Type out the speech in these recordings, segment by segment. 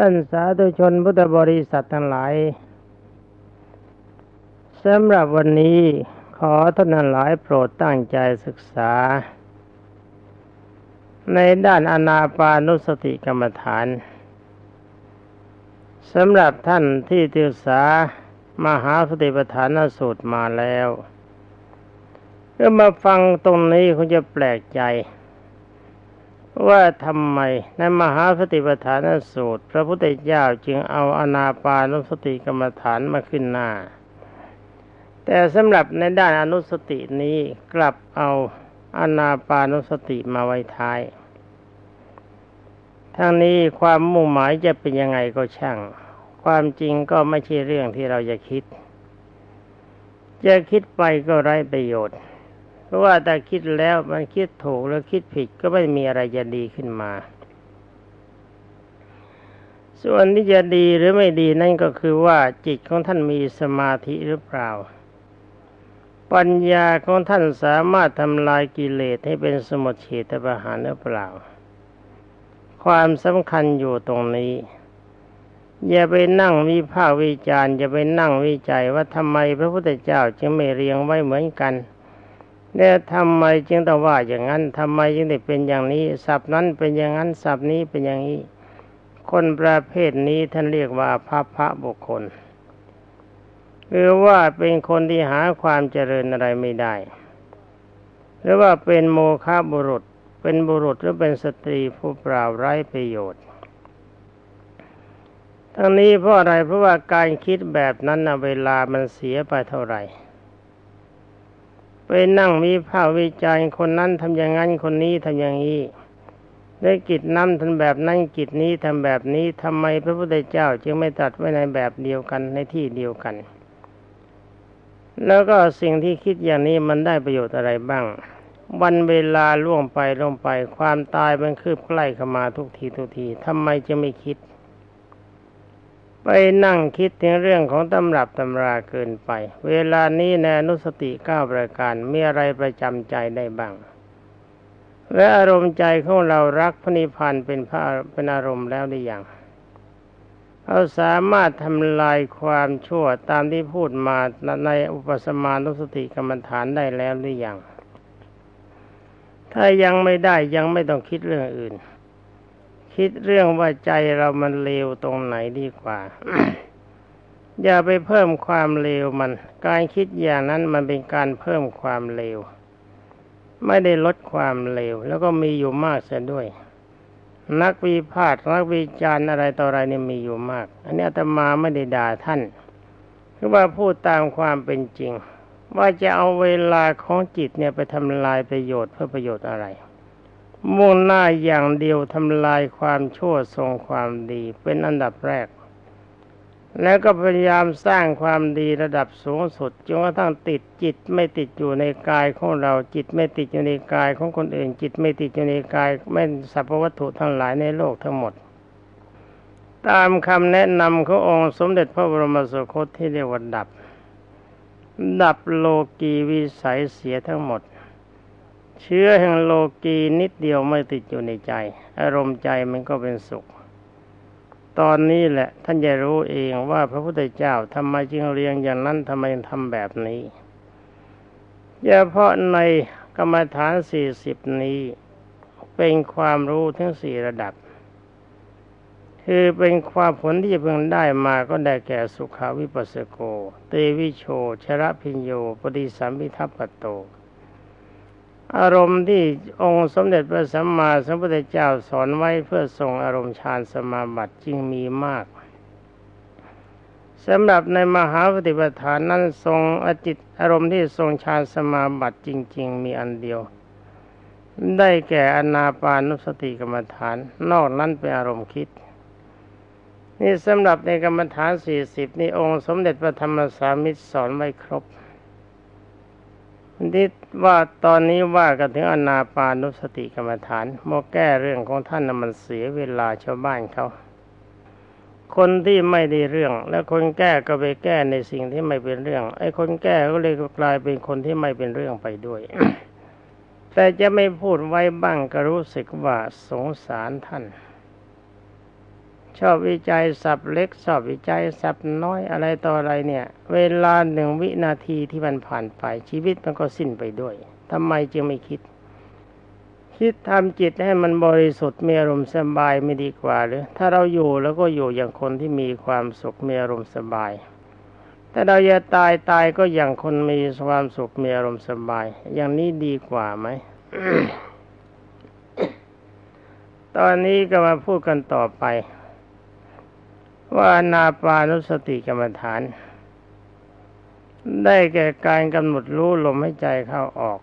ท่านสาธุชนพุทธบริษัททั้งหลายสำหรับวันนี้ขอท่านหลายโปรดตั้งใจศึกษา ในด้านอนาปานุสติกรรมฐานสำหรับท่านที่ศึกษามหาสติปัฏฐานสูตรมาแล้วก็มาฟังตรงนี้คงจะแปลกใจ ว่าทำไมในมหาสติปัฏฐานสูตร พระพุทธเจ้าจึงเอาอนาปานุสติกรรมฐานมาขึ้นหน้า แต่สำหรับในด้านอนุสตินี้กลับเอาอนาปานุสติมาไว้ท้ายทั้งนี้ความมุ่งหมายจะเป็นยังไงก็ช่าง ความจริงก็ไม่ใช่เรื่องที่เราจะคิด จะคิดไปก็ไร้ประโยชน์ เพราะว่าแต่คิดแล้วมันคิดถูกแล้วคิดผิดก็ไม่มีอะไรจะดีขึ้นมา ส่วนที่จะดีหรือไม่ดีนั่นก็คือว่าจิตของท่านมีสมาธิหรือเปล่า ปัญญาของท่านสามารถทำลายกิเลสให้เป็นสมุทเฉทประหารหรือเปล่า ความสำคัญอยู่ตรงนี้อย่าไปนั่งวิพากวิจารณ์อย่าไปนั่งวิจัยว่าทำไมพระพุทธเจ้าจึงไม่เรียงไว้เหมือนกัน เนี่ยทำไมจึงต้องว่าอย่างนั้นทำไมจึงได้เป็นอย่างนี้ศัพท์นั้นเป็นอย่างนั้นศัพท์นี้เป็นอย่างนี้ คนประเภทนี้ท่านเรียกว่าพระพระบุคคลหรือว่าเป็นคนที่หาความเจริญอะไรไม่ได้ หรือว่าเป็นโมฆะบุรุษ เป็นบุรุษหรือเป็นสตรีผู้เปล่าไร้ประโยชน์ ทั้งนี้เพราะอะไรเพราะว่าการคิดแบบนั้นนะเวลามันเสียไปเท่าไหร่ ไปนั่งมีภาวิจารณ์คนนั้นทำอย่างนั้นคนนี้ทำอย่างนี้ได้กิจนั้นทำแบบนั้นกิจนี้ทำแบบนี้ทำไมพระพุทธเจ้าจึงไม่ตัดไว้ในแบบเดียวกันในที่เดียวกัน แล้วก็สิ่งที่คิดอย่างนี้มันได้ประโยชน์อะไรบ้าง วันเวลาล่วงไปล่วงไป ความตายมันคืบใกล้เข้ามาทุกทีทุกทีทำไมจะไม่คิด ไปนั่งคิดถึงเรื่องของตำรับตำราเกินไป เวลานี้ในนุสติเก้าประการมีอะไรประจำใจได้บ้าง และอารมณ์ใจของเรารักพระนิพพานเป็นพระเป็นอารมณ์แล้วหรือยังเราสามารถทำลายความชั่วตามที่พูดมาในอุปสมานุสติกรรมฐานได้แล้วหรือยัง ถ้ายังไม่ได้ยังไม่ต้องคิดเรื่องอื่น คิดเรื่องว่าใจเรามันเลวตรงไหนดีกว่า อย่าไปเพิ่มความเลวมัน การคิดอย่างนั้นมันเป็นการเพิ่มความเลว ไม่ได้ลดความเลว แล้วก็มีอยู่มากเสียด้วย นักวิพากษ์นักวิจารณ์อะไรต่ออะไรนี่มีอยู่มาก อันนี้อาตมาไม่ได้ด่าท่านคือว่าพูดตามความเป็นจริง ว่าจะเอาเวลาของจิตเนี่ยไปทำลายประโยชน์เพื่อประโยชน์อะไร มุ่งหน้าอย่างเดียวทำลายความชั่วทรงความดีเป็นอันดับแรก แล้วก็พยายามสร้างความดีระดับสูงสุดจนกระทั่งติดจิตไม่ติดอยู่ในกายของเราจิตไม่ติดอยู่ในกายของคนอื่น จิตไม่ติดอยู่ในกายไม่สรรพวัตถุทั้งหลายในโลกทั้งหมด ตามคำแนะนำขององค์สมเด็จพระบรมสุคตที่เรียกว่าดับ ดับโลกีวิสัยเสียทั้งหมด เชื้อแห่งโลกีนิดเดียวไม่ติดอยู่ในใจ อารมณ์ใจมันก็เป็นสุข ตอนนี้แหละท่านจะรู้เองว่าพระพุทธเจ้าทำไมจึงเรียงอย่างนั้นทำไมทำแบบนี้เฉพาะในกรรมฐานสี่สิบนี้เป็นความรู้ทั้งสี่ระดับ คือเป็นความผลที่จะเพิ่งได้มาก็ได้แก่สุขาวิปัสสโก เตวิโช ชระพิญโย ปฏิสัมพิทัปโต อารมณ์ที่องค์สมเด็จพระสัมมาสัมพุทธเจ้าสอนไว้เพื่อทรงอารมณ์ฌานสมาบัติจึงมีมากสำหรับในมหาปฏิปทานนั้นทรงอจิตอารมณ์ที่ทรงฌานสมาบัติจริง ๆ มีอันเดียว ได้แก่อนาปานุสติกรรมฐาน นอกนั้นเป็นอารมณ์คิด นี่สำหรับในกรรมฐานสี่สิบนี่องค์สมเด็จพระธรรมสามิตรสอนไว้ครบ นี่ว่าตอนนี้ว่ากันถึงอนาปานุสติกรรมฐานโมแก้เรื่องของท่านนมันเสียเวลาชาวบ้านเขา คนที่ไม่ได้เรื่อง แล้วคนแก้ก็ไปแก้ในสิ่งที่ไม่เป็นเรื่อง ไอ้คนแก้ก็เลยกลายเป็นคนที่ไม่เป็นเรื่องไปด้วย แต่จะไม่พูดไว้บ้างก็รู้สึกว่าสงสารท่าน ชอบวิจัยสับเล็กชอบวิจัยสับน้อยอะไรต่ออะไรเนี่ย เวลาหนึ่งวินาทีที่มันผ่านไปชีวิตมันก็สิ้นไปด้วยทำไมจึงไม่คิด คิดทำจิตให้มันบริสุทธิ์มีอารมณ์สบายไม่ดีกว่าหรือ ถ้าเราอยู่แล้วก็อยู่อย่างคนที่มีความสุขมีอารมณ์สบาย แต่เราจะตายตายก็อย่างคนมีความสุขมีอารมณ์สบาย อย่างนี้ดีกว่าไหมตอนนี้ก็มาพูดกันต่อไป ว่านาปานุสติกรรมฐาน ได้แก่การกำหนดรู้ลมให้ใจเข้าออก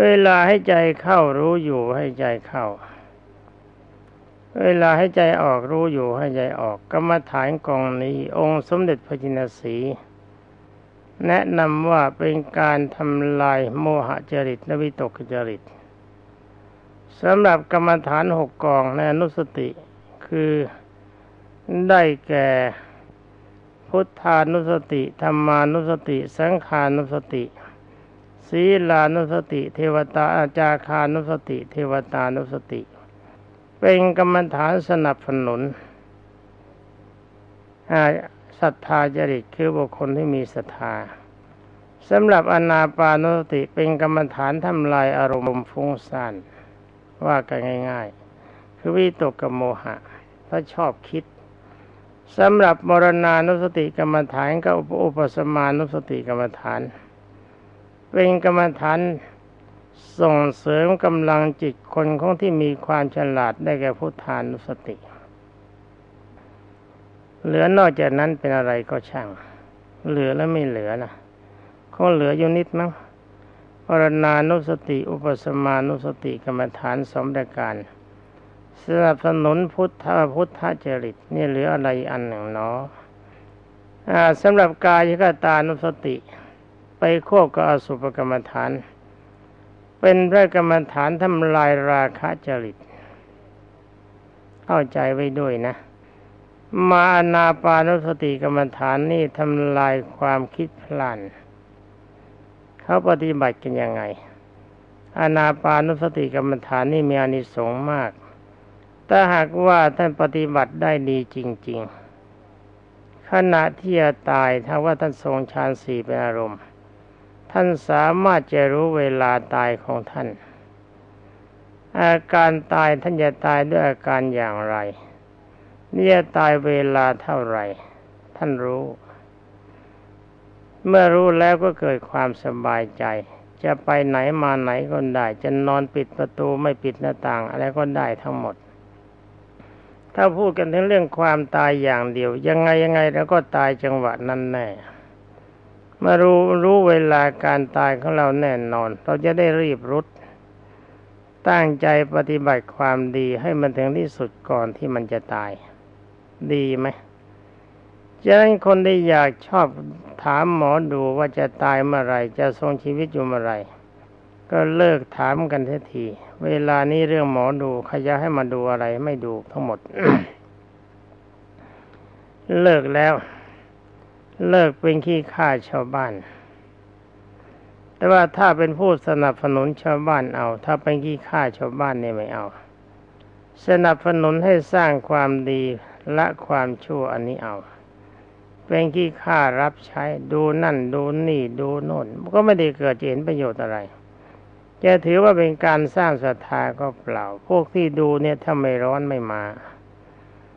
เวลาให้ใจเข้ารู้อยู่ให้ใจเข้า เวลาให้ใจออกรู้อยู่ให้ใจออก กรรมฐานกองนี้ องค์สมเด็จพระจินสีแนะนำว่าเป็นการทำลายโมหะจริตและวิตกจริตสำหรับกรรมฐานหกกองในอนุสติ คือ ได้แก่ พุทธานุสติธรรมานุสติ สังขานุสติ ศีลานุสติ เทวตาอาจาคานุสติ เทวตานุสติ เป็นกรรมฐานสนับสนุนศรัทธาจริตคือบุคคลที่มีศรัทธาสำหรับอนาปานุสติเป็นกรรมฐานทำลายอารมณ์ฟุ้งซ่านว่ากันง่าย ๆ คือวิตกกับโมหะ ถ้าชอบคิดสำหรับมรณานุสติกรรมฐานกับอุปสมานุสติกรรมฐาน เป็นกรรมฐานส่งเสริมกำลังจิตคนของที่มีความฉลาดได้แก่พุทธานุสติ เหลือนอกจากนั้นเป็นอะไรก็ช่าง เหลือแล้วไม่เหลือนะคงเหลืออยู่นิดมั้งปรณานุสติ อุปสมานุสติกรรมฐานสมประการ สนับสนุนพุทธพุทธจริตนี่เหลืออะไรอันหนึ่งเนาะสำหรับกายกตานุสติ ไปควบกับอสุภกรรมฐาน เป็นพระกรรมฐานทำลายราคะจริต เข้าใจไว้ด้วยนะ มานาปานุสติกรรมฐานนี่ทำลายความคิดพลันเขาปฏิบัติกันยังไง อนาปานุสติกรรมฐานนี่มีอานิสงส์มาก ถ้าหากว่าท่านปฏิบัติได้ดีจริง ๆ ขณะที่จะตายถ้าว่าท่านทรงฌานสี่เป็นอารมณ์ ท่านสามารถจะรู้เวลาตายของท่าน อาการตายท่านจะตายด้วยอาการอย่างไรนี่จะตายเวลาเท่าไหร่ ท่านรู้ เมื่อรู้แล้วก็เกิดความสบายใจจะไปไหนมาไหนก็ได้ จะนอนปิดประตูไม่ปิดหน้าต่าง อะไรก็ได้ทั้งหมด ถ้าพูดกันถึงเรื่องความตายอย่างเดียว ยังไงยังไงแล้วก็ตายจังหวะนั้นแน่มารู้รู้เวลาการตายของเราแน่นอน เราจะได้รีบรุด ตั้งใจปฏิบัติความดีให้มันถึงที่สุดก่อนที่มันจะตาย ดีไหมฉะนั้นคนที่อยากชอบถามหมอดูว่าจะตายเมื่อไรจะทรงชีวิตอยู่เมื่อไร ก็เลิกถามกันทีที เวลานี้เรื่องหมอดูขยะให้มาดูอะไรไม่ดูทั้งหมด เลิกแล้ว เลิกเป็นขี้ข้าชาวบ้าน แต่ว่าถ้าเป็นผู้สนับสนุนชาวบ้านเอา ถ้าเป็นขี้ข้าชาวบ้านเนี่ยไม่เอา สนับสนุนให้สร้างความดีละความชั่วอันนี้เอาเป็นขี้ข้ารับใช้ดูนั่นดูนี่ดูโน่นก็ไม่ได้เกิดเห็นประโยชน์อะไร จะถือว่าเป็นการสร้างศรัทธาก็เปล่า พวกที่ดูเนี่ยถ้าไม่ร้อนไม่มา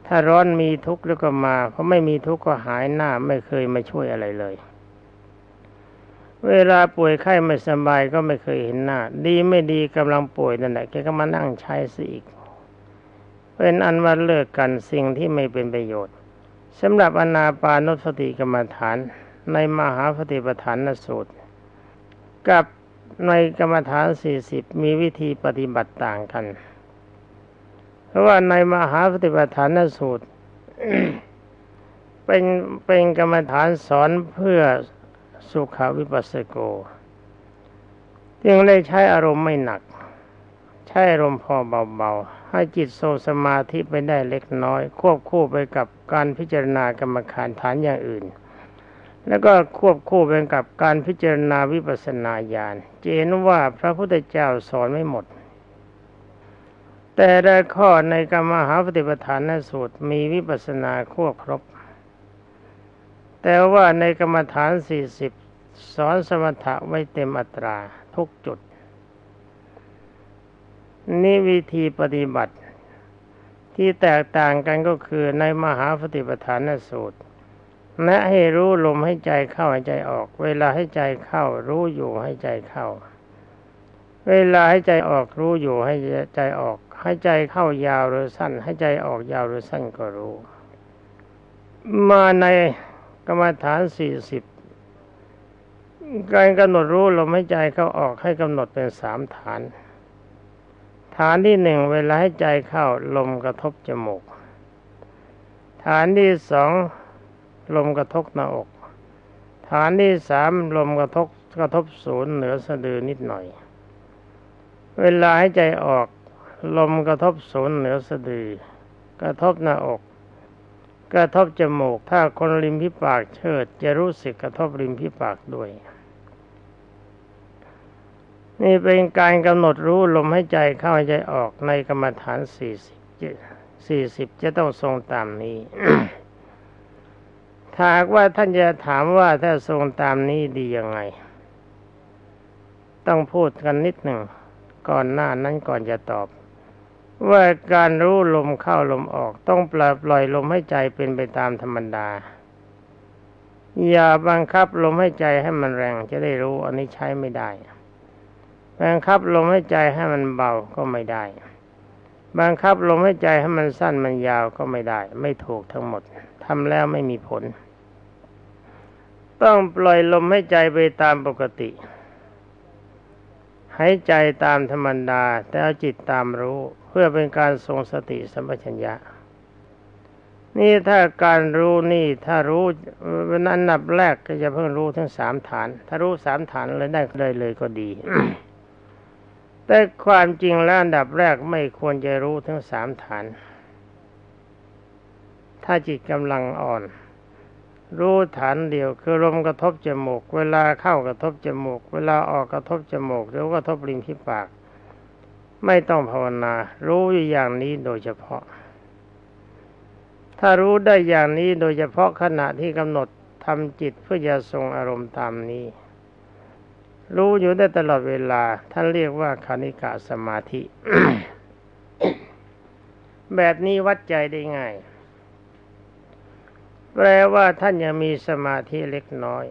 ถ้าร้อนมีทุกข์แล้วก็มา เพราะไม่มีทุกข์ก็หายหน้าไม่เคยมาช่วยอะไรเลย เวลาป่วยไข้ไม่สบายก็ไม่เคยเห็นหน้า ดีไม่ดีกำลังป่วยนั่นแหละแกก็มานั่งใช้สิอีก เป็นอันว่าเลิกกันสิ่งที่ไม่เป็นประโยชน์สำหรับอนาปานุสติกรรมฐานในมหาปฏิปทานนสูตร กับ ในกรรมฐานสี่สิบมีวิธีปฏิบัติต่างกัน เพราะว่าในมหาปฏิปทานสูตร เป็นเป็นกรรมฐานสอนเพื่อสุขาวิปัสสโกจึงได้ใช้อารมณ์ไม่หนัก ใช้อารมณ์พอเบาๆ ให้จิตโซสมาธิไปได้เล็กน้อย ควบคู่ไปกับการพิจารณากรรมฐานฐานอย่างอื่น แล้วก็ควบคู่ไปกับการพิจารณาวิปัสสนาญาณจะเห็นว่าพระพุทธเจ้าสอนไม่หมด แต่ละข้อในกรรมหาปฏิปทานสูตรมีวิปัสสนาควบครบ แต่ว่าในกรรมฐานสี่สิบสอนสมถะไว้เต็มอัตราทุกจุด นี่วิธีปฏิบัติที่แตกต่างกันก็คือในมหาปฏิปทานสูตร แนะให้รู้ลมให้ใจเข้าให้ใจออก เวลาให้ใจเข้า รู้อยู่ให้ใจเข้า เวลาให้ใจออกรู้อยู่ให้ใจออก ให้ใจเข้ายาวหรือสั้น ให้ใจออกยาวหรือสั้นก็รู้ มาในกรรมฐานสี่สิบการกำหนดรู้ลมใหายใจเข้าออกให้กำหนดเป็นสามฐาน ฐานที่หนึ่งเวลาให้ใจเข้าลมกระทบจมูก ฐานที่สอง ลมกระทบหน้าอก ฐานที่สามลมกระทบกระทบศูนย์เหนือสะดือนิดหน่อย เวลาให้ใจออก ลมกระทบศูนย์เหนือสะดือ กระทบหน้าอก กระทบจมูก ถ้าคนริมพิปากเชิด จะรู้สึกกระทบริมพิปากด้วย นี่เป็นการกำหนดรู้ลมให้ใจเข้าใจออกในกรรมฐานสี่สิบสี่สิบจะต้องทรงตามนี้ ถ้าว่าท่านจะถามว่าถ้าทรงตามนี้ดียังไง ต้องพูดกันนิดหนึ่ง ก่อนหน้านั้นก่อนจะตอบ ว่าการรู้ลมเข้าลมออก ต้องปล่อยปล่อยลมให้ใจเป็นไปตามธรรมดา อย่าบังคับลมให้ใจให้มันแรงจะได้รู้อันนี้ใช้ไม่ได้ บังคับลมให้ใจให้มันเบาก็ไม่ได้ บังคับลมให้ใจให้มันสั้นมันยาวก็ไม่ได้ ไม่ถูกทั้งหมดทำแล้วไม่มีผล ต้องปล่อยลมให้ใจไปตามปกติ หายใจตามธรรมดา แต่เอาจิตตามรู้เพื่อเป็นการทรงสติสัมปชัญญะ นี่ถ้าการรู้นี่ถ้ารู้วันอันดับแรกก็จะเพิ่งรู้ทั้งสามฐาน ถ้ารู้สามฐานเลยได้เลยเลยก็ดี แต่ความจริงแล้วอันดับแรกไม่ควรจะรู้ทั้งสามฐาน ถ้าจิตกำลังอ่อน รู้ฐานเดียวคือลมกระทบจมูก เวลาเข้ากระทบจมูก เวลาออกกระทบจมูกหรือกระทบริมที่ปาก ไม่ต้องภาวนา รู้อย่างนี้โดยเฉพาะ ถ้ารู้ได้อย่างนี้โดยเฉพาะขณะที่กำหนดทำจิตเพื่อจะทรงอารมณ์ตามนี้ รู้อยู่ได้ตลอดเวลา ท่านเรียกว่าคณิกะสมาธิ แบบนี้วัดใจได้ง่าย แปลว่าท่านยังมีสมาธิเล็กน้อย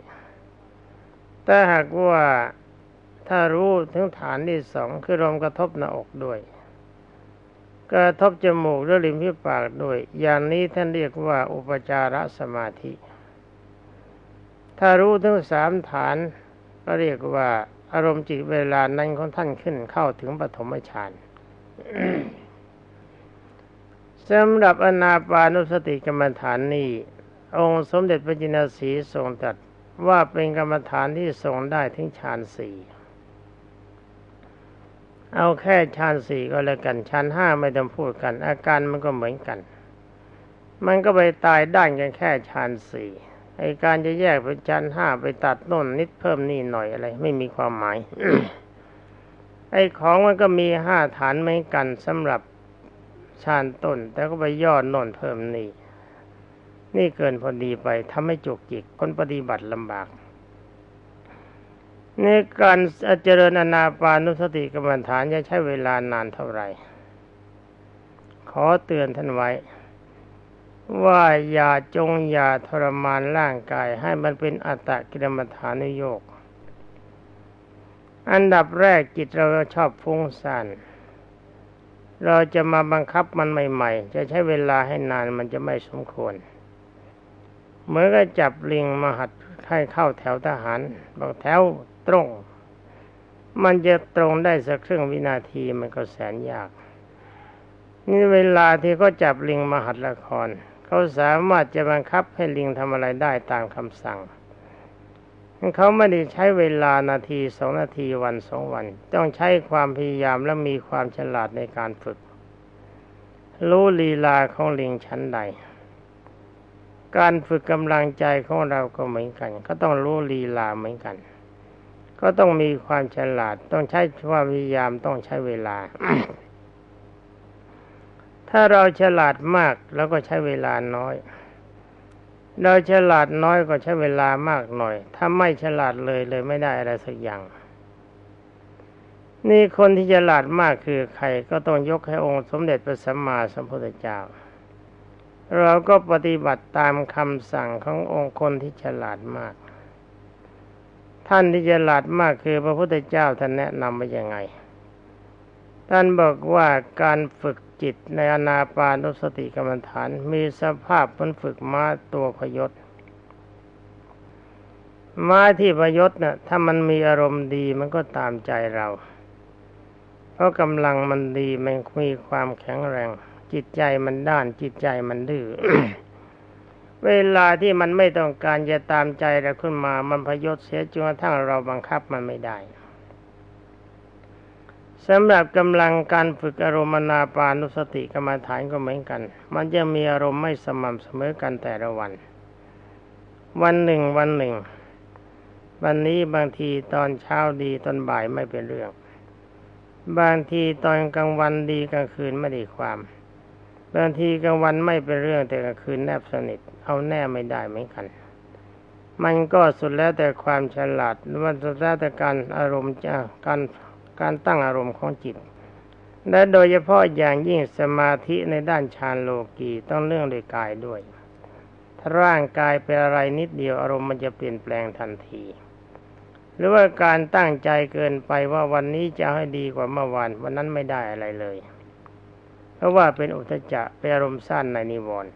แต่หากว่าถ้ารู้ถึงฐานที่สองคือลมกระทบหน้าอกด้วย กระทบจมูกและริมฝีปากด้วย อย่างนี้ท่านเรียกว่าอุปจารสมาธิ ถ้ารู้ถึงสามฐานก็เรียกว่าอารมณ์จิตเวลานั้นของท่านขึ้นเข้าถึงปฐมฌานสำหรับอนาปานุสติกรรมฐานนี้ องค์สมเด็จพระจินสีทรงตรัสว่าเป็นกรรมฐานที่ทรงได้ถึงฌานสี่เอาแค่ฌานสี่ก็แล้วกันฌานห้าไม่ต้องพูดกัน อาการมันก็เหมือนกัน มันก็ไปตายด้านกันแค่ฌานสี่ไอการจะแยกเป็นฌานห้าไปตัดน่นนิดเพิ่มนี่หน่อยอะไร ไม่มีความหมาย ไอของมันก็มีห้าฐานเหมือนกันสำหรับฌานต้น แต่ก็ไปย่อน่นเพิ่มนี่ นี่เกินพอดีไปทำให้จุกจิกคนปฏิบัติลำบาก ในการเจริญอนาปานุสติกรรมฐานจะใช้เวลานานเท่าไหร่ ขอเตือนท่านไว้ ว่าอย่าจงอย่าทรมานร่างกายให้มันเป็นอัตตกิรมฐานุโยก อันดับแรกจิตเราชอบฟุ้งซ่านเราจะมาบังคับมันใหม่ ๆ จะใช้เวลาให้นานมันจะไม่สมควร เหมือนกับจับลิงมาหัดให้เข้าแถวทหารบอกแถวตรง มันจะตรงได้สักครึ่งวินาทีมันก็แสนยาก นี่เวลาที่เขาจับลิงมาหัดละคร เขาสามารถจะบังคับให้ลิงทำอะไรได้ตามคำสั่งเขาไม่ได้ใช้เวลานาทีสองนาทีวันสองวัน ต้องใช้ความพยายามและมีความฉลาดในการฝึก รู้ลีลาของลิงชั้นใด การฝึกกำลังใจของเราก็เหมือนกัน ก็ต้องรู้ลีลาเหมือนกัน ก็ต้องมีความฉลาด ต้องใช้ความพยายามต้องใช้เวลา ถ้าเราฉลาดมากเราก็ใช้เวลาน้อย เราฉลาดน้อยก็ใช้เวลามากหน่อย ถ้าไม่ฉลาดเลยเลยไม่ได้อะไรสักอย่างนี่คนที่ฉลาดมากคือใครก็ต้องยกให้องค์สมเด็จพระสัมมาสัมพุทธเจ้า เราก็ปฏิบัติตามคำสั่งขององค์คนที่ฉลาดมาก ท่านที่ฉลาดมากคือพระพุทธเจ้าท่านแนะนำว่ายังไง ท่านบอกว่าการฝึกจิตในอนาปานุสติกรรมฐาน มีสภาพมันฝึกม้าตัวพยศม้าที่พยศนะ่ะถ้ามันมีอารมณ์ดีมันก็ตามใจเรา เพราะกำลังมันดีมันมีความแข็งแรง จิตใจมันด้านจิตใจมันดื้อเวลาที่มันไม่ต้องการจะตามใจเราขึ้นมา มันพยศเสียจนกระทั่งเราบังคับมันไม่ได้สำหรับกำลังการฝึกอารมณ์นาปานุสติกรรมฐานก็เหมือนกัน มันจะมีอารมณ์ไม่สม่ำเสมอกันแต่ละวัน วันหนึ่งวันหนึ่ง วันนี้บางทีตอนเช้าดีตอนบ่ายไม่เป็นเรื่อง บางทีตอนกลางวันดีกลางคืนไม่ได้ความ บางทีกลางวันไม่เป็นเรื่องแต่กลางคืนแนบสนิท เอาแน่ไม่ได้เหมือนกัน มันก็สุดแล้วแต่ความฉลาดมันสุดแล้วแต่การอารมณ์จะการการตั้งอารมณ์ของจิต และโดยเฉพาะอย่างยิ่งสมาธิในด้านฌานโลกีต้องเรื่องโดยกายด้วยถ้าร่างกายเป็นอะไรนิดเดียวอารมณ์มันจะเปลี่ยนแปลงทันที หรือว่าการตั้งใจเกินไปว่าวันนี้จะให้ดีกว่าเมื่อวานวันนั้นไม่ได้อะไรเลย ราะว่าเป็นอุทจจะเป็นอารมณ์สั้นในนิวรณ์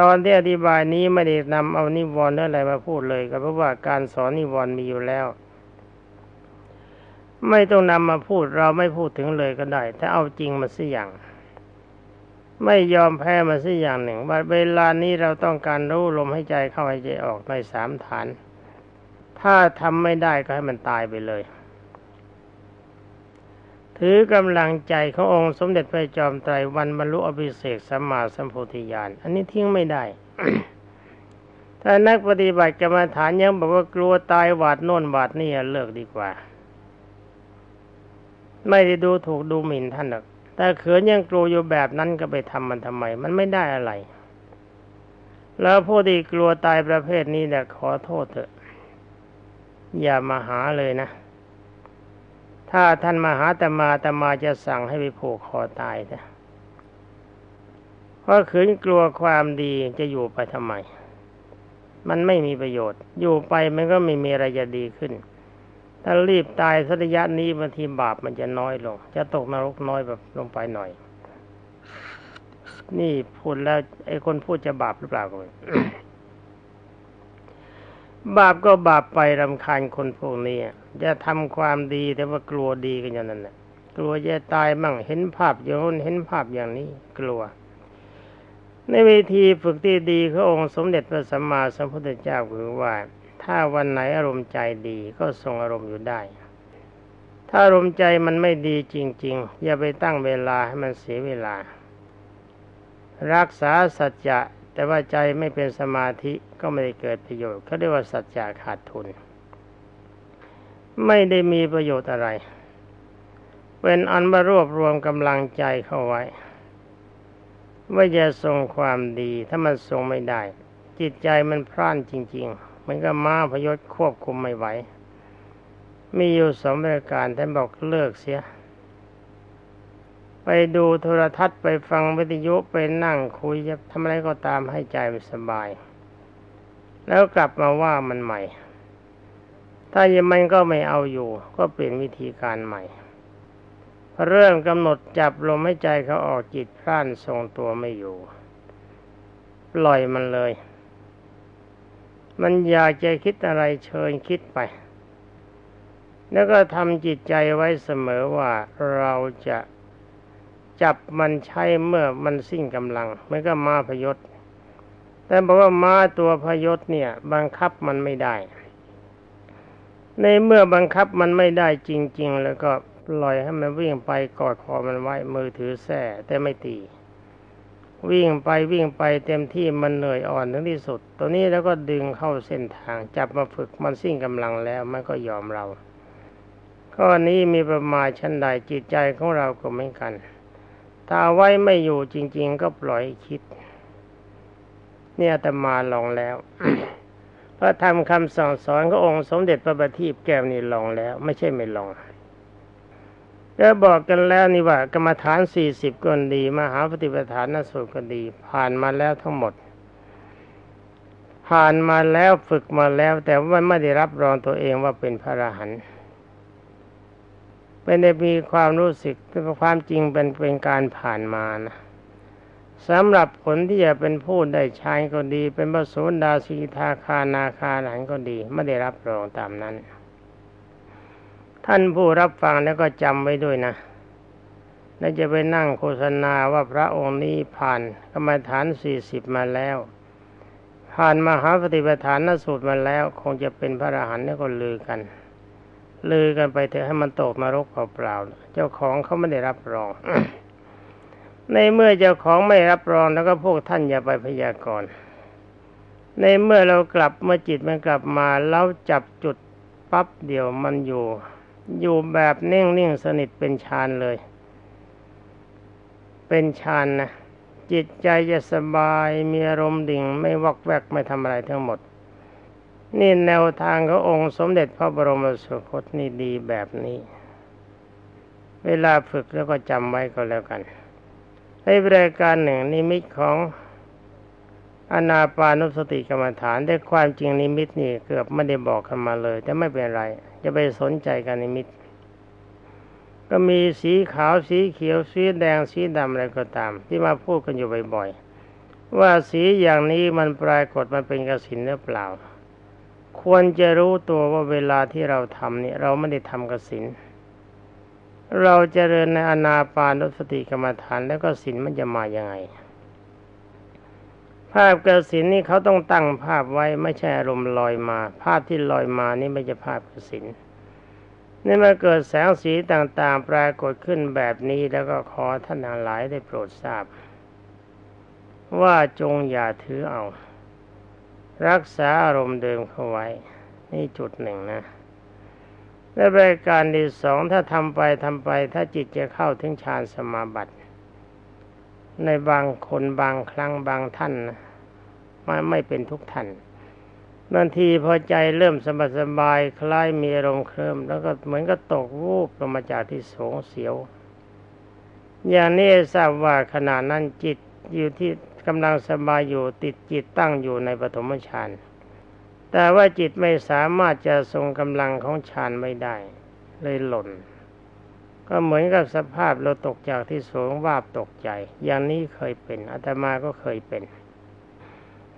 ตอนที่อธิบายนี้ไม่ได้นำเอานิวรณ์อะไรมาพูดเลย ก็เพราะว่าการสอนนิวรณ์มีอยู่แล้ว ไม่ต้องนำมาพูดเราไม่พูดถึงเลยก็ได้ ถ้าเอาจริงมาสิอย่าง ไม่ยอมแพ้มาสิอย่างหนึ่งว่าเวลานี้เราต้องการรู้ลมให้ใจเข้าให้ใจออกในสามฐาน ถ้าทำไม่ได้ก็ให้มันตายไปเลย ถือกำลังใจขององค์สมเด็จพระจอมไตรวันบรรลุอภิเศกสัมมาสัมโพธิญาณอันนี้ทิ้งไม่ได้ ถ้านักปฏิบัติกรรมฐานยังบอกว่ากลัวตายหวาดโน่นหวาดนี่เลิกดีกว่า ไม่ได้ดูถูกดูหมิ่นท่านหรอกแต่เขินยังกลัวอยู่แบบนั้นก็ไปทำมันทำไม มันไม่ได้อะไร แล้วผู้ที่กลัวตายประเภทนี้เนี่ยขอโทษเถอะ อย่ามาหาเลยนะ ถ้าท่านมาหาแตมาแตมาจะสั่งให้ไปผูกคอตายนะเพราะขืนกลัวความดีจะอยู่ไปทำไม มันไม่มีประโยชน์ อยู่ไปมันก็ไม่มีอะไรจะดีขึ้น ถ้ารีบตายสัตยะนี้บางทีบาปมันจะน้อยลง จะตกนรกน้อยแบบลงไปหน่อย นี่พูดแล้วไอ้คนพูดจะบาปหรือเปล่าก็ไม่ บาปก็บาปไปรำคาญคนพวกนี้จะทำความดีแต่ว่ากลัวดีกันอย่างนั้นแหละกลัวจะตายมั่งเห็นภาพอย่างน้นเห็นภาพอย่างนี้กลัว ในวิธีฝึกที่ดีขององค์สมเด็จพระสัมมาสัมพุทธเจ้าคือว่า ถ้าวันไหนอารมณ์ใจดีก็ทรงอารมณ์อยู่ได้ ถ้าอารมณ์ใจมันไม่ดีจริง ๆ อย่าไปตั้งเวลาให้มันเสียเวลา รักษาสัจจะ แต่ว่าใจไม่เป็นสมาธิก็ไม่ได้เกิดประโยชน์เขาเรียกว่าสัจจะขาดทุน ไม่ได้มีประโยชน์อะไร เป็นอันมารวบรวมกำลังใจเข้าไว้ ว่าจะทรงความดี ถ้ามันทรงไม่ได้ จิตใจมันพร่านจริง ๆ มันก็มาพยศควบคุมไม่ไหว มีอยู่สองประการท่านบอกเลิกเสีย ไปดูโทรทัศน์ไปฟังวิทยุไปนั่งคุยจะทำอะไรก็ตามให้ใจมันสบาย แล้วกลับมาว่ามันใหม่ ถ้ายังมันก็ไม่เอาอยู่ ก็เปลี่ยนวิธีการใหม่ เริ่มกำหนดจับลมให้ใจเขาออกจิตพร่านทรงตัวไม่อยู่ปล่อยมันเลย มันอยากจะคิดอะไรเชิญคิดไป แล้วก็ทำจิตใจไว้เสมอว่าเราจะ จับมันใช้เมื่อมันสิ้นกำลังมันก็มาพยศ แต่บอกว่าม้าตัวพยศเนี่ย บังคับมันไม่ได้ ในเมื่อบังคับมันไม่ได้จริง ๆ แล้วก็ปล่อยให้มันวิ่งไปกอดคอมันไว้มือถือแส้แต่ไม่ตี วิ่งไปวิ่งไปเต็มที่มันเหนื่อยอ่อนถึงที่สุด ตัวนี้แล้วก็ดึงเข้าเส้นทางจับมาฝึกมันสิ้นกำลังแล้วมันก็ยอมเราข้อนี้มีประมาณชั้นใดจิตใจของเราก็เหมือนกัน ถ้าไว้ไม่อยู่จริง ๆ ก็ปล่อยคิด เนี่ยแต่มาลองแล้วพระธรรมคำสั่งสอนขององค์สมเด็จพระบัณฑิตแก้วนี่ลองแล้ว ไม่ใช่ไม่ลองก็บอกกันแล้วนี่ว่ากรรมฐานสี่สิบก็ดี มหาปฏิปทานนสุก็ดี ผ่านมาแล้วทั้งหมด ผ่านมาแล้วฝึกมาแล้ว แต่ว่าไม่ได้รับรองตัวเองว่าเป็นพระอรหันต์ ไม่ได้มีความรู้สึกแต่ความจริงเป็นเป็นการผ่านมานะสำหรับผลที่จะเป็นผู้ได้ชายก็ดี เป็นพระโสดาสีทาคานาคาหลันก็ดีไม่ได้รับรองตามนั้น ท่านผู้รับฟังแล้วก็จำไว้ด้วยนะแล้วจะไปนั่งโฆษณาว่าพระองค์นี้ผ่านกรรมฐานสี่สิบมาแล้ว ผ่านมหาปฏิปทานนสูตรมาแล้ว คงจะเป็นพระอรหันต์นี่ก็ลือกัน ลือกันไปเถอะให้มันตกนรกเปล่าๆเจ้าของเขาไม่ได้รับรอง ในเมื่อเจ้าของไม่รับรองแล้วก็พวกท่านอย่าไปพยากรณ์ในเมื่อเรากลับเมื่อจิตมันกลับมาแล้วจับจุดปั๊บเดียวมันอยู่ อยู่แบบนิ่งนิ่งสนิทเป็นฌานเลย เป็นฌานนะจิตใจจะสบายมีอารมณ์ดิ่ง ไม่วักแวกไม่ทำอะไรทั้งหมด นี่แนวทางขององค์สมเด็จพระบรมสุคตนี่ดีแบบนี้ เวลาฝึกแล้วก็จำไว้ก็แล้วกันในรายการหนึ่งนิมิตของอนาปานุสติกรรมฐานได้ความจริงนิมิตนี่เกือบไม่ได้บอกกันมาเลย แต่ไม่เป็นไร จะไปสนใจกันนิมิต ก็มีสีขาวสีเขียวสีแดงสีดำอะไรก็ตาม ที่มาพูดกันอยู่บ่อยๆว่าสีอย่างนี้มันปรากฏมันเป็นกสินหรือเปล่า ควรจะรู้ตัวว่าเวลาที่เราทำนี่เราไม่ได้ทำกสินเราจเจริญในอนาปานุสติกรรมฐานแล้วก็ศีลมันจะมาอย่างไง ภาพกระสินนี่เขาต้องตั้งภาพไว้ไม่ใช่อารมณ์ลอยมา ภาพที่ลอยมานี่ไม่ใช่ภาพกระสินนี่มาเกิดแสงสีต่างๆ ปรากฏขึ้นแบบนี้แล้วก็ขอท่านหลายได้โปรดทราบ ว่าจงอย่าถือเอา รักษาอารมณ์เดิมเข้าไว้ นี่จุดหนึ่งนะและรายการที่สองถ้าทำไปทำไป ถ้าจิตจะเข้าถึงฌานสมาบัติ ในบางคนบางครั้งบางท่านนะไม่ไม่เป็นทุกท่านบางทีพอใจเริ่มสบายสบายคล้ายมีอารมณ์เคลิ้มแล้วก็เหมือนก็ตกวูบลงมาจากที่สงเสียว อย่างนี้ทราบว่าขณะนั้นจิตอยู่ที่ กำลังสบายอยู่ติดจิตตั้งอยู่ในปฐมฌานแต่ว่าจิตไม่สามารถจะทรงกำลังของฌานไม่ได้ เลยหล่น ก็เหมือนกับสภาพเราตกจากที่สูงวาบตกใจ อย่างนี้เคยเป็นอาตมาก็เคยเป็น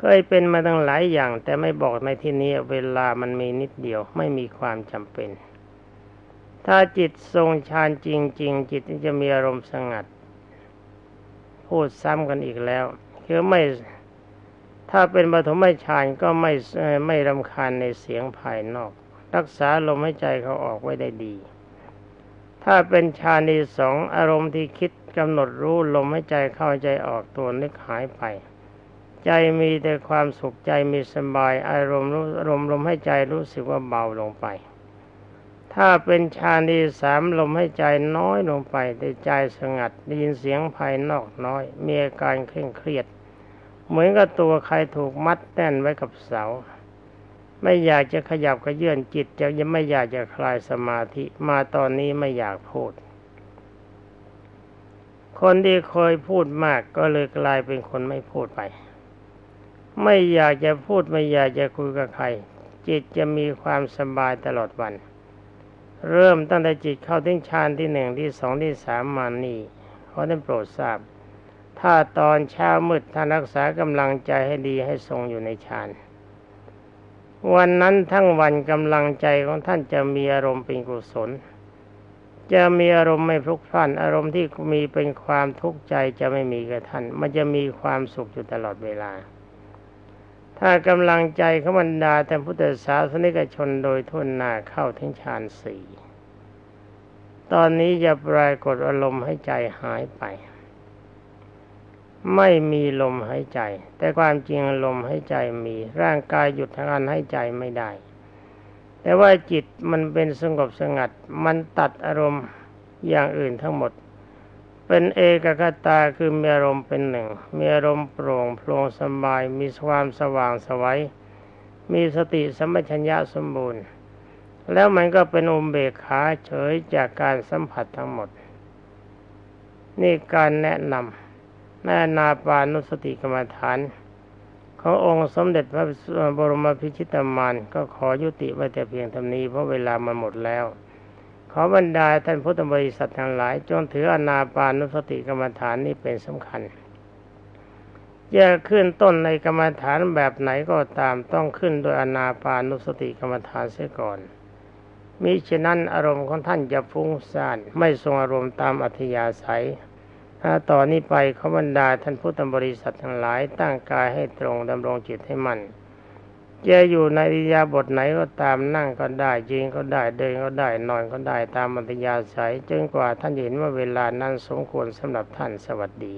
เคยเป็นมาตั้งหลายอย่าง แต่ไม่บอกในที่นี้เวลามันมีนิดเดียวไม่มีความจำเป็น ถ้าจิตทรงฌานจริง ๆ จิตจะมีอารมณ์สงัด พูดซ้ำกันอีกแล้ว คือไม่ถ้าเป็นปฐมฌานก็ไม่ไม่รำคาญในเสียงภายนอก รักษาลมหายใจเขาออกไว้ได้ดี ถ้าเป็นฌานที่สองอารมณ์ที่คิดกำหนดรู้ลมหายใจเข้าใจออกตัวนึกหายไป ใจมีแต่ความสุขใจมีสบาย อารมณ์รู้ลมลมหายใจรู้สึกว่าเบาลงไป ถ้าเป็นฌานที่สามลมหายใจน้อยลงไปแต่ใจสงัดได้ยินเสียงภายนอกน้อย มีอาการเคร่งเครียด เหมือนกับตัวใครถูกมัดแน่นไว้กับเสา ไม่อยากจะขยับกระเยื่อนจิตจะยังไม่อยากจะคลายสมาธิมาตอนนี้ไม่อยากพูด คนที่เคยพูดมากก็เลยกลายเป็นคนไม่พูดไป ไม่อยากจะพูดไม่อยากจะคุยกับใคร จิตจะมีความสบายตลอดวัน เริ่มตั้งแต่จิตเข้าถึงฌานที่หนึ่งที่สองที่สามมานี่ขอท่านโปรดทราบ ถ้าตอนเช้ามืดท่านรักษากำลังใจให้ดีให้ทรงอยู่ในฌานวันนั้นทั้งวันกำลังใจของท่านจะมีอารมณ์เป็นกุศล จะมีอารมณ์ไม่พลุกพล่านอารมณ์ที่มีเป็นความทุกข์ใจจะไม่มีกับท่าน มันจะมีความสุขอยู่ตลอดเวลา ถ้ากำลังใจขบรรดาแต่พุทธศาสนิกชนโดยทุนหน้าเข้าถึงฌานสี่ตอนนี้จะปรากฏอารมณ์ให้ใจหายไป ไม่มีลมหายใจ แต่ความจริงลมหายใจมี ร่างกายหยุดทางการหายใจไม่ได้ แต่ว่าจิตมันเป็นสงบสงัด มันตัดอารมณ์อย่างอื่นทั้งหมด เป็นเอกคตาคือมีอารมณ์เป็นหนึ่ง มีอารมณ์โปร่งโปร่งสบาย มีความสว่างสวัยมีสติสมัชัญญะสมบูรณ์ แล้วมันก็เป็นอุเบกขาเฉยจากการสัมผัสทั้งหมด นี่การแนะนำ ในนาปานุสติกรรมฐานขององค์สมเด็จพระบรมพิชิตามานก็ขอยุติไว้แต่เพียงเท่านี้เพราะเวลามันหมดแล้ว ขอบรรดาท่านพุทธบริษัททั้งหลาย จงถืออนาปานุสติกรรมฐานนี้เป็นสำคัญจะขึ้นต้นในกรรมฐานแบบไหนก็ตามต้องขึ้นโดยอนาปานุสติกรรมฐานเสียก่อนมิฉะนั้นอารมณ์ของท่านจะฟุ้งซ่านไม่ทรงอารมณ์ตามอัธยาศัย ถ้าต่อนนี้ไปขบันดาท่านพุทธบริษัททั้งหลายตั้งกายให้ตรงดำรงจิตให้มั่นจะอยู่ในอิยาบทไหนก็ตามนั่งก็ได้ยืนก็ได้เดินก็ได้นอนก็ได้ตามมัธยาศัยจนกว่าท่านเห็นว่าเวลานั้นสมควรสำหรับท่านสวัสดี